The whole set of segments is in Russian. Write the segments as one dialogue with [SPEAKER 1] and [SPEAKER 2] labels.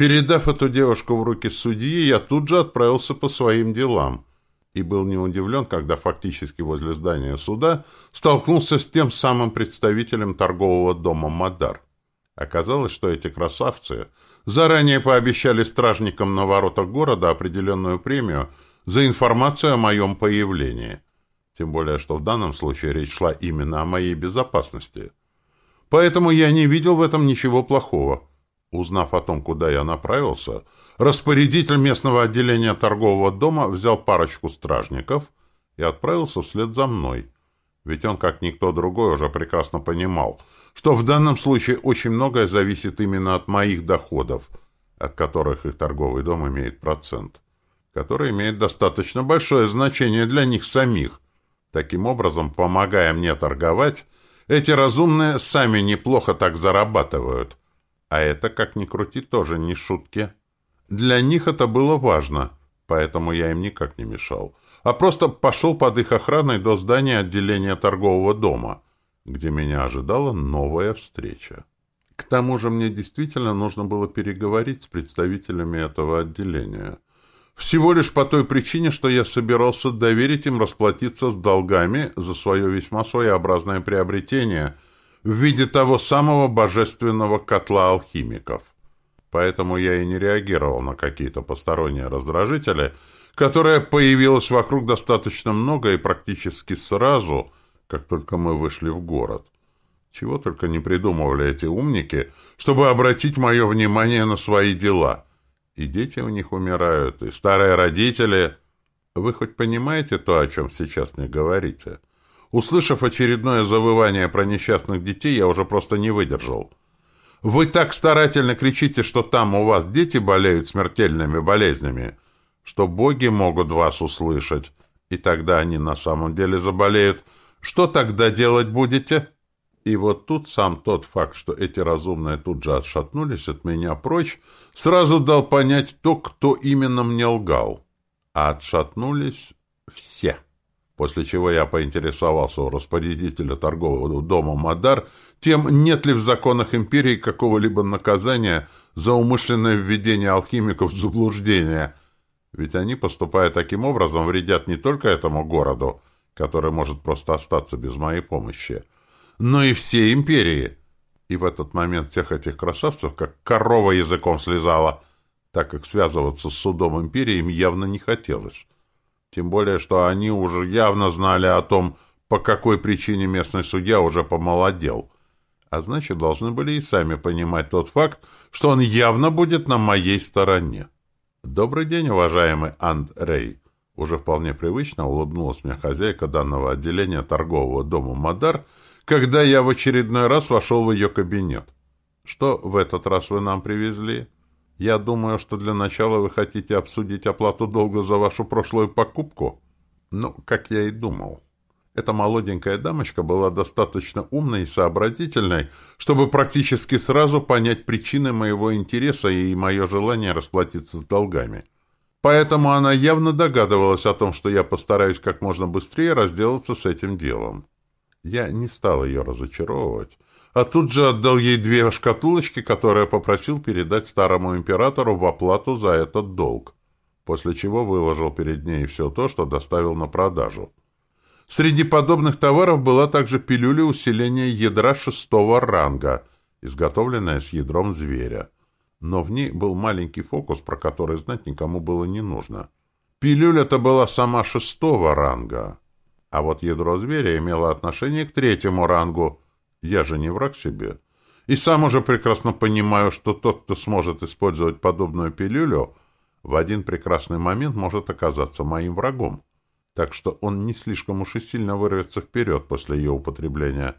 [SPEAKER 1] Передав эту девушку в руки судьи, я тут же отправился по своим делам и был не удивлен, когда фактически возле здания суда столкнулся с тем самым представителем торгового дома «Мадар». Оказалось, что эти красавцы заранее пообещали стражникам на воротах города определенную премию за информацию о моем появлении. Тем более, что в данном случае речь шла именно о моей безопасности. Поэтому я не видел в этом ничего плохого. Узнав о том, куда я направился, распорядитель местного отделения торгового дома взял парочку стражников и отправился вслед за мной. Ведь он, как никто другой, уже прекрасно понимал, что в данном случае очень многое зависит именно от моих доходов, от которых их торговый дом имеет процент, который имеет достаточно большое значение для них самих. Таким образом, помогая мне торговать, эти разумные сами неплохо так зарабатывают, а это, как ни крути, тоже не шутки. Для них это было важно, поэтому я им никак не мешал, а просто пошел под их охраной до здания отделения торгового дома, где меня ожидала новая встреча. К тому же мне действительно нужно было переговорить с представителями этого отделения. Всего лишь по той причине, что я собирался доверить им расплатиться с долгами за свое весьма своеобразное приобретение — в виде того самого божественного котла алхимиков. Поэтому я и не реагировал на какие-то посторонние раздражители, которые появилось вокруг достаточно много и практически сразу, как только мы вышли в город. Чего только не придумывали эти умники, чтобы обратить мое внимание на свои дела. И дети у них умирают, и старые родители... Вы хоть понимаете то, о чем сейчас мне говорите?» Услышав очередное завывание про несчастных детей, я уже просто не выдержал. Вы так старательно кричите, что там у вас дети болеют смертельными болезнями, что боги могут вас услышать, и тогда они на самом деле заболеют. Что тогда делать будете? И вот тут сам тот факт, что эти разумные тут же отшатнулись от меня прочь, сразу дал понять то, кто именно мне лгал. А отшатнулись все после чего я поинтересовался у распорядителя торгового дома «Мадар», тем, нет ли в законах империи какого-либо наказания за умышленное введение алхимиков в заблуждение. Ведь они, поступая таким образом, вредят не только этому городу, который может просто остаться без моей помощи, но и всей империи. И в этот момент всех этих красавцев как корова языком слезала, так как связываться с судом империи им явно не хотелось. Тем более, что они уже явно знали о том, по какой причине местный судья уже помолодел. А значит, должны были и сами понимать тот факт, что он явно будет на моей стороне. «Добрый день, уважаемый Андрей!» Уже вполне привычно улыбнулась мне хозяйка данного отделения торгового дома «Мадар», когда я в очередной раз вошел в ее кабинет. «Что в этот раз вы нам привезли?» Я думаю, что для начала вы хотите обсудить оплату долга за вашу прошлую покупку. Ну, как я и думал. Эта молоденькая дамочка была достаточно умной и сообразительной, чтобы практически сразу понять причины моего интереса и мое желание расплатиться с долгами. Поэтому она явно догадывалась о том, что я постараюсь как можно быстрее разделаться с этим делом. Я не стал ее разочаровывать, а тут же отдал ей две шкатулочки, которые попросил передать старому императору в оплату за этот долг, после чего выложил перед ней все то, что доставил на продажу. Среди подобных товаров была также пилюля усиления ядра шестого ранга, изготовленная с ядром зверя. Но в ней был маленький фокус, про который знать никому было не нужно. Пилюля-то была сама шестого ранга, а вот ядро зверя имело отношение к третьему рангу — я же не враг себе. И сам уже прекрасно понимаю, что тот, кто сможет использовать подобную пилюлю, в один прекрасный момент может оказаться моим врагом. Так что он не слишком уж и сильно вырвется вперед после ее употребления.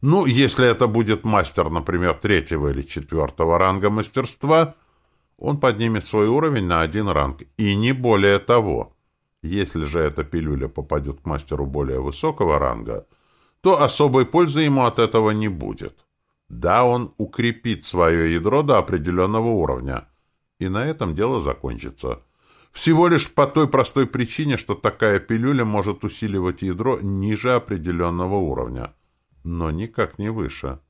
[SPEAKER 1] Ну, если это будет мастер, например, третьего или четвертого ранга мастерства, он поднимет свой уровень на один ранг, и не более того. Если же эта пилюля попадет к мастеру более высокого ранга — то особой пользы ему от этого не будет. Да, он укрепит свое ядро до определенного уровня, и на этом дело закончится. Всего лишь по той простой причине, что такая пилюля может усиливать ядро ниже определенного уровня, но никак не выше.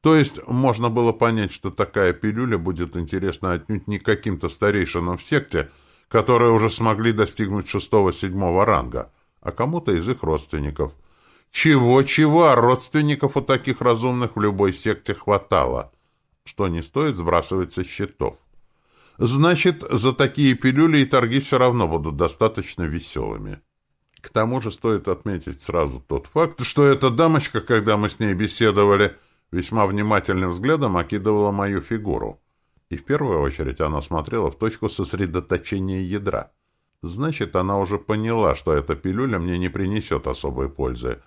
[SPEAKER 1] То есть можно было понять, что такая пилюля будет интересна отнюдь не каким-то старейшинам в секте, которые уже смогли достигнуть шестого-седьмого ранга, а кому-то из их родственников. Чего-чего, а родственников у таких разумных в любой секте хватало, что не стоит сбрасывать со счетов. Значит, за такие пилюли и торги все равно будут достаточно веселыми. К тому же стоит отметить сразу тот факт, что эта дамочка, когда мы с ней беседовали, весьма внимательным взглядом окидывала мою фигуру. И в первую очередь она смотрела в точку сосредоточения ядра. Значит, она уже поняла, что эта пилюля мне не принесет особой пользы.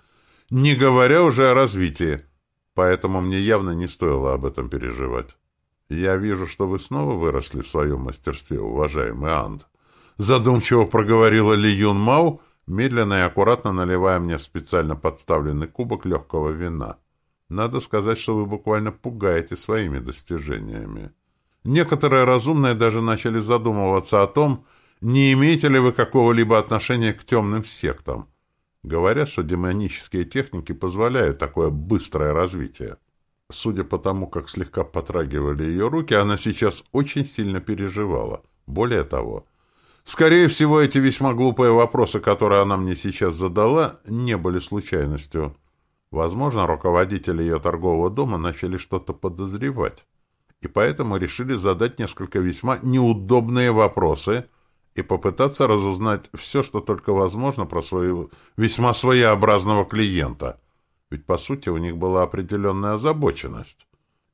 [SPEAKER 1] Не говоря уже о развитии. Поэтому мне явно не стоило об этом переживать. «Я вижу, что вы снова выросли в своем мастерстве, уважаемый Анд». Задумчиво проговорила Ли Юн Мау, медленно и аккуратно наливая мне в специально подставленный кубок легкого вина. Надо сказать, что вы буквально пугаете своими достижениями. Некоторые разумные даже начали задумываться о том, не имеете ли вы какого-либо отношения к темным сектам. Говорят, что демонические техники позволяют такое быстрое развитие. Судя по тому, как слегка потрагивали ее руки, она сейчас очень сильно переживала. Более того, скорее всего, эти весьма глупые вопросы, которые она мне сейчас задала, не были случайностью. Возможно, руководители ее торгового дома начали что-то подозревать, и поэтому решили задать несколько весьма неудобные вопросы и попытаться разузнать все, что только возможно про своего весьма своеобразного клиента — ведь, по сути, у них была определенная озабоченность.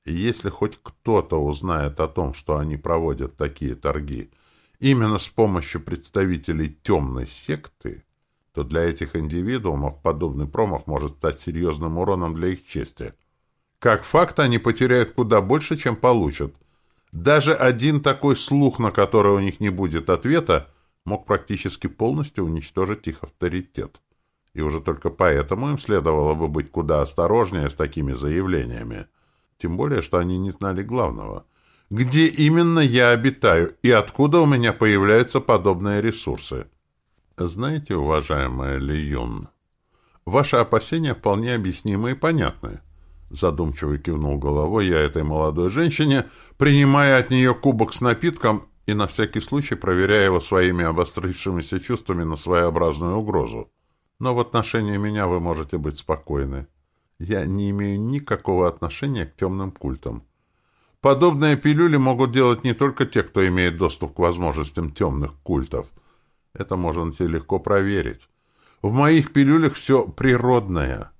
[SPEAKER 1] И если хоть кто-то узнает о том, что они проводят такие торги именно с помощью представителей темной секты, то для этих индивидуумов подобный промах может стать серьезным уроном для их чести. Как факт, они потеряют куда больше, чем получат. Даже один такой слух, на который у них не будет ответа, мог практически полностью уничтожить их авторитет и уже только поэтому им следовало бы быть куда осторожнее с такими заявлениями. Тем более, что они не знали главного. Где именно я обитаю и откуда у меня появляются подобные ресурсы? Знаете, уважаемая Ли Юн, ваши опасения вполне объяснимы и понятны. Задумчиво кивнул головой я этой молодой женщине, принимая от нее кубок с напитком и на всякий случай проверяя его своими обострившимися чувствами на своеобразную угрозу. Но в отношении меня вы можете быть спокойны. Я не имею никакого отношения к темным культам. Подобные пилюли могут делать не только те, кто имеет доступ к возможностям темных культов. Это можете легко проверить. В моих пилюлях все природное.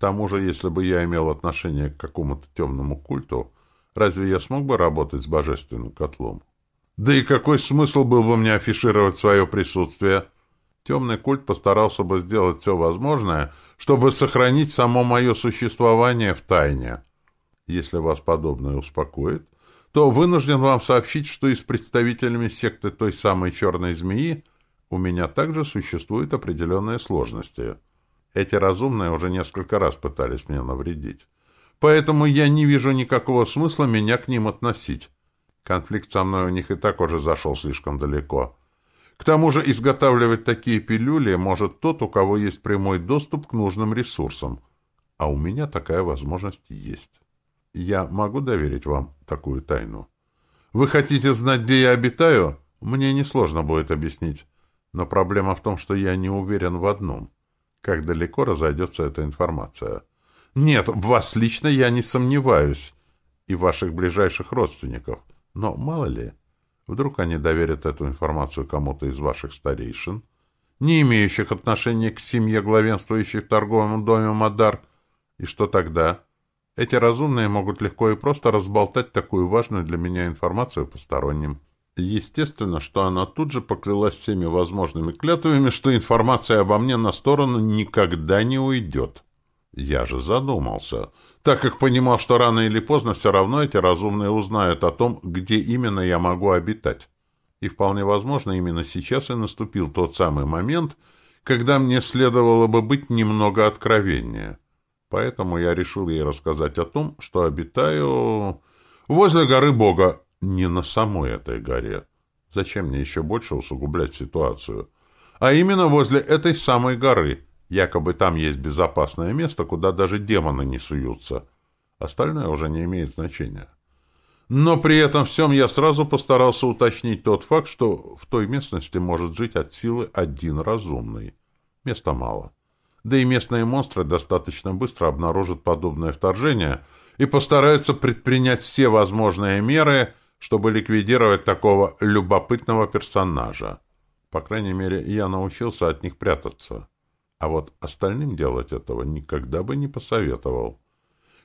[SPEAKER 1] Тому же, если бы я имел отношение к какому-то темному культу, разве я смог бы работать с божественным котлом? Да и какой смысл был бы мне афишировать свое присутствие — Темный культ постарался бы сделать все возможное, чтобы сохранить само мое существование в тайне. Если вас подобное успокоит, то вынужден вам сообщить, что и с представителями секты той самой черной змеи у меня также существуют определенные сложности. Эти разумные уже несколько раз пытались мне навредить. Поэтому я не вижу никакого смысла меня к ним относить. Конфликт со мной у них и так уже зашел слишком далеко. К тому же изготавливать такие пилюли может тот, у кого есть прямой доступ к нужным ресурсам. А у меня такая возможность есть. Я могу доверить вам такую тайну. Вы хотите знать, где я обитаю? Мне несложно будет объяснить. Но проблема в том, что я не уверен в одном. Как далеко разойдется эта информация? Нет, в вас лично я не сомневаюсь. И ваших ближайших родственников. Но мало ли... Вдруг они доверят эту информацию кому-то из ваших старейшин, не имеющих отношения к семье, главенствующей в торговом доме Мадар. И что тогда? Эти разумные могут легко и просто разболтать такую важную для меня информацию посторонним. Естественно, что она тут же поклялась всеми возможными клятвами, что информация обо мне на сторону никогда не уйдет. Я же задумался, так как понимал, что рано или поздно все равно эти разумные узнают о том, где именно я могу обитать. И вполне возможно, именно сейчас и наступил тот самый момент, когда мне следовало бы быть немного откровеннее. Поэтому я решил ей рассказать о том, что обитаю возле горы Бога, не на самой этой горе. Зачем мне еще больше усугублять ситуацию? А именно возле этой самой горы — Якобы там есть безопасное место, куда даже демоны не суются. Остальное уже не имеет значения. Но при этом всем я сразу постарался уточнить тот факт, что в той местности может жить от силы один разумный. Места мало. Да и местные монстры достаточно быстро обнаружат подобное вторжение и постараются предпринять все возможные меры, чтобы ликвидировать такого любопытного персонажа. По крайней мере, я научился от них прятаться. А вот остальным делать этого никогда бы не посоветовал.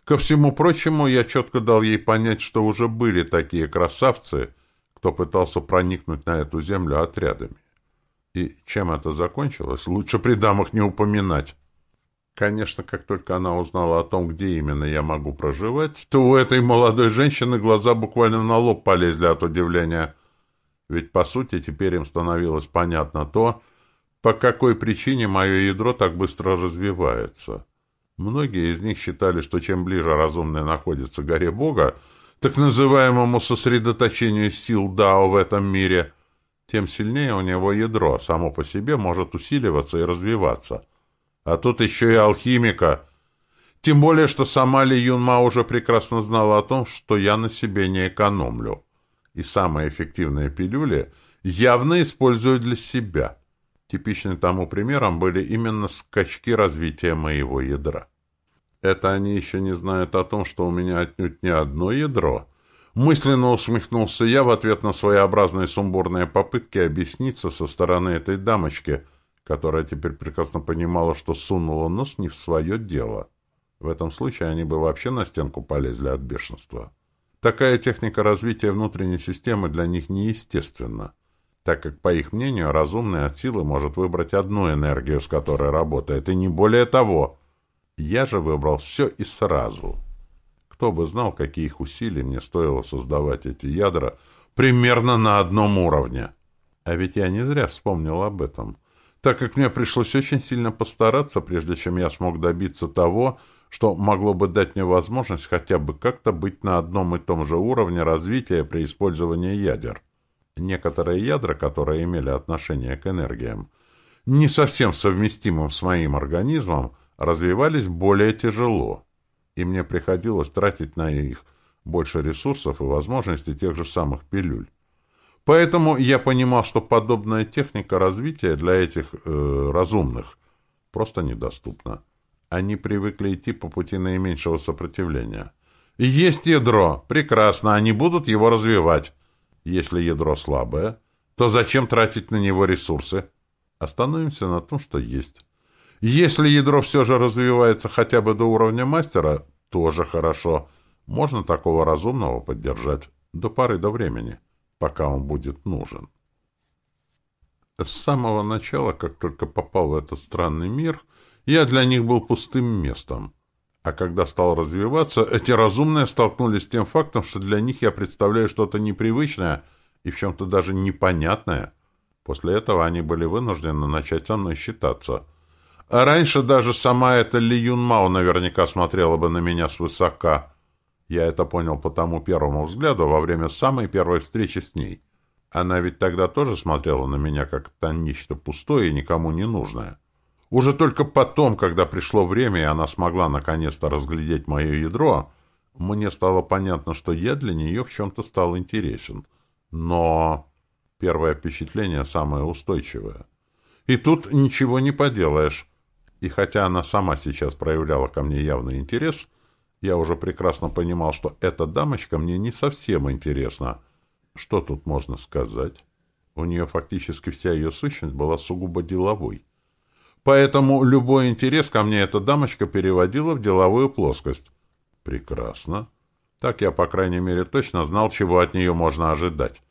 [SPEAKER 1] Ко всему прочему, я четко дал ей понять, что уже были такие красавцы, кто пытался проникнуть на эту землю отрядами. И чем это закончилось, лучше при дамах не упоминать. Конечно, как только она узнала о том, где именно я могу проживать, то у этой молодой женщины глаза буквально на лоб полезли от удивления. Ведь, по сути, теперь им становилось понятно то, по какой причине мое ядро так быстро развивается. Многие из них считали, что чем ближе разумный находится горе Бога, так называемому сосредоточению сил Дао в этом мире, тем сильнее у него ядро само по себе может усиливаться и развиваться. А тут еще и алхимика. Тем более, что сама Ли Юнма уже прекрасно знала о том, что я на себе не экономлю. И самые эффективные пилюли явно использую для себя. Типичным тому примером были именно скачки развития моего ядра. Это они еще не знают о том, что у меня отнюдь не одно ядро. Мысленно усмехнулся я в ответ на своеобразные сумбурные попытки объясниться со стороны этой дамочки, которая теперь прекрасно понимала, что сунула нос не в свое дело. В этом случае они бы вообще на стенку полезли от бешенства. Такая техника развития внутренней системы для них неестественна так как, по их мнению, разумный от силы может выбрать одну энергию, с которой работает, и не более того. Я же выбрал все и сразу. Кто бы знал, каких усилий мне стоило создавать эти ядра примерно на одном уровне. А ведь я не зря вспомнил об этом, так как мне пришлось очень сильно постараться, прежде чем я смог добиться того, что могло бы дать мне возможность хотя бы как-то быть на одном и том же уровне развития при использовании ядер. Некоторые ядра, которые имели отношение к энергиям, не совсем совместимым с моим организмом, развивались более тяжело, и мне приходилось тратить на их больше ресурсов и возможностей тех же самых пилюль. Поэтому я понимал, что подобная техника развития для этих э, разумных просто недоступна. Они привыкли идти по пути наименьшего сопротивления. Есть ядро, прекрасно, они будут его развивать. Если ядро слабое, то зачем тратить на него ресурсы? Остановимся на том, что есть. Если ядро все же развивается хотя бы до уровня мастера, тоже хорошо. Можно такого разумного поддержать до поры до времени, пока он будет нужен. С самого начала, как только попал в этот странный мир, я для них был пустым местом. А когда стал развиваться, эти разумные столкнулись с тем фактом, что для них я представляю что-то непривычное и в чем-то даже непонятное. После этого они были вынуждены начать со мной считаться. А раньше даже сама эта Ли Юн Мао наверняка смотрела бы на меня свысока. Я это понял по тому первому взгляду во время самой первой встречи с ней. Она ведь тогда тоже смотрела на меня как-то нечто пустое и никому не нужное. Уже только потом, когда пришло время, и она смогла наконец-то разглядеть мое ядро, мне стало понятно, что я для нее в чем-то стал интересен. Но первое впечатление самое устойчивое. И тут ничего не поделаешь. И хотя она сама сейчас проявляла ко мне явный интерес, я уже прекрасно понимал, что эта дамочка мне не совсем интересна. Что тут можно сказать? У нее фактически вся ее сущность была сугубо деловой. Поэтому любой интерес ко мне эта дамочка переводила в деловую плоскость. Прекрасно. Так я, по крайней мере, точно знал, чего от нее можно ожидать.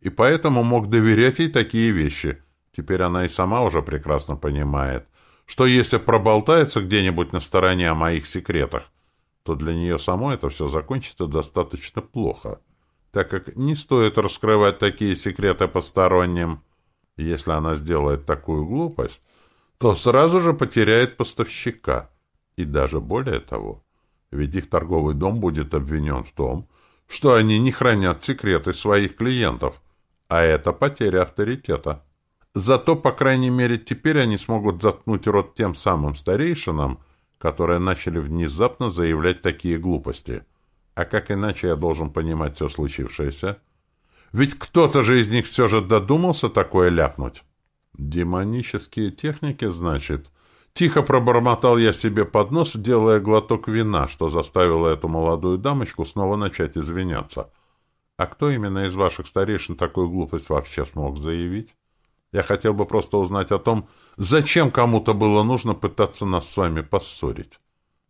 [SPEAKER 1] И поэтому мог доверять ей такие вещи. Теперь она и сама уже прекрасно понимает, что если проболтается где-нибудь на стороне о моих секретах, то для нее самой это все закончится достаточно плохо, так как не стоит раскрывать такие секреты посторонним. Если она сделает такую глупость, то сразу же потеряет поставщика. И даже более того, ведь их торговый дом будет обвинен в том, что они не хранят секреты своих клиентов, а это потеря авторитета. Зато, по крайней мере, теперь они смогут заткнуть рот тем самым старейшинам, которые начали внезапно заявлять такие глупости. А как иначе я должен понимать все случившееся? Ведь кто-то же из них все же додумался такое ляпнуть. Демонические техники, значит? Тихо пробормотал я себе под нос, делая глоток вина, что заставило эту молодую дамочку снова начать извиняться. А кто именно из ваших старейшин такую глупость вообще смог заявить? Я хотел бы просто узнать о том, зачем кому-то было нужно пытаться нас с вами поссорить.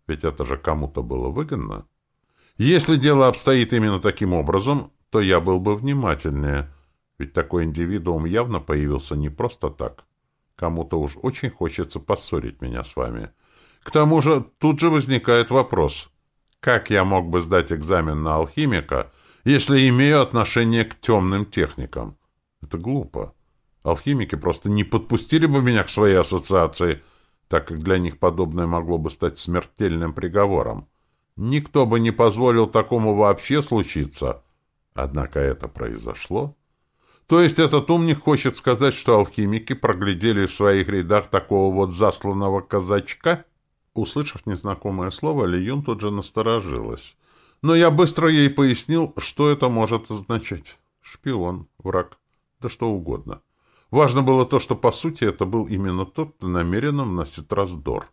[SPEAKER 1] Ведь это же кому-то было выгодно. Если дело обстоит именно таким образом, то я был бы внимательнее, ведь такой индивидуум явно появился не просто так. Кому-то уж очень хочется поссорить меня с вами. К тому же тут же возникает вопрос, как я мог бы сдать экзамен на алхимика, если имею отношение к темным техникам? Это глупо. Алхимики просто не подпустили бы меня к своей ассоциации, так как для них подобное могло бы стать смертельным приговором. Никто бы не позволил такому вообще случиться. Однако это произошло. То есть этот умник хочет сказать, что алхимики проглядели в своих рядах такого вот засланного казачка? Услышав незнакомое слово, Лиюн тут же насторожилась. Но я быстро ей пояснил, что это может означать. Шпион, враг, да что угодно. Важно было то, что, по сути, это был именно тот, кто намеренно вносит раздор.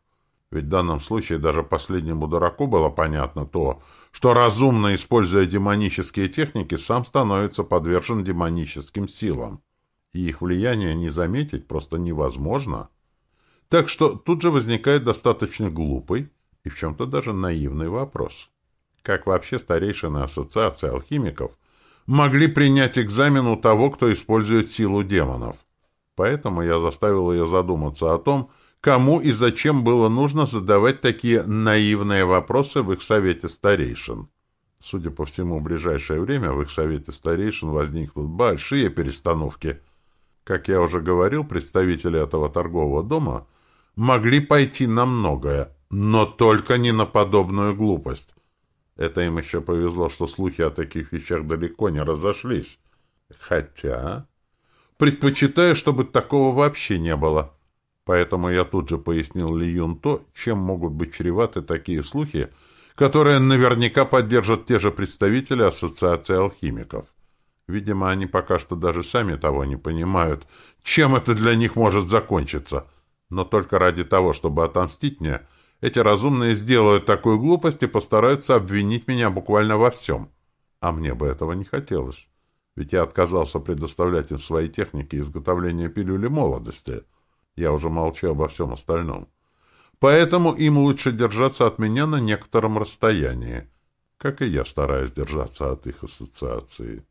[SPEAKER 1] Ведь в данном случае даже последнему дураку было понятно то, что разумно, используя демонические техники, сам становится подвержен демоническим силам. И их влияние не заметить просто невозможно. Так что тут же возникает достаточно глупый и в чем-то даже наивный вопрос. Как вообще старейшины Ассоциации алхимиков могли принять экзамен у того, кто использует силу демонов? Поэтому я заставил ее задуматься о том, кому и зачем было нужно задавать такие наивные вопросы в их совете старейшин. Судя по всему, в ближайшее время в их совете старейшин возникнут большие перестановки. Как я уже говорил, представители этого торгового дома могли пойти на многое, но только не на подобную глупость. Это им еще повезло, что слухи о таких вещах далеко не разошлись. Хотя предпочитаю, чтобы такого вообще не было. Поэтому я тут же пояснил Ли Юн то, чем могут быть чреваты такие слухи, которые наверняка поддержат те же представители Ассоциации алхимиков. Видимо, они пока что даже сами того не понимают, чем это для них может закончиться. Но только ради того, чтобы отомстить мне, эти разумные сделают такую глупость и постараются обвинить меня буквально во всем. А мне бы этого не хотелось ведь я отказался предоставлять им свои техники изготовления пилюли молодости. Я уже молчу обо всем остальном. Поэтому им лучше держаться от меня на некотором расстоянии, как и я стараюсь держаться от их ассоциации.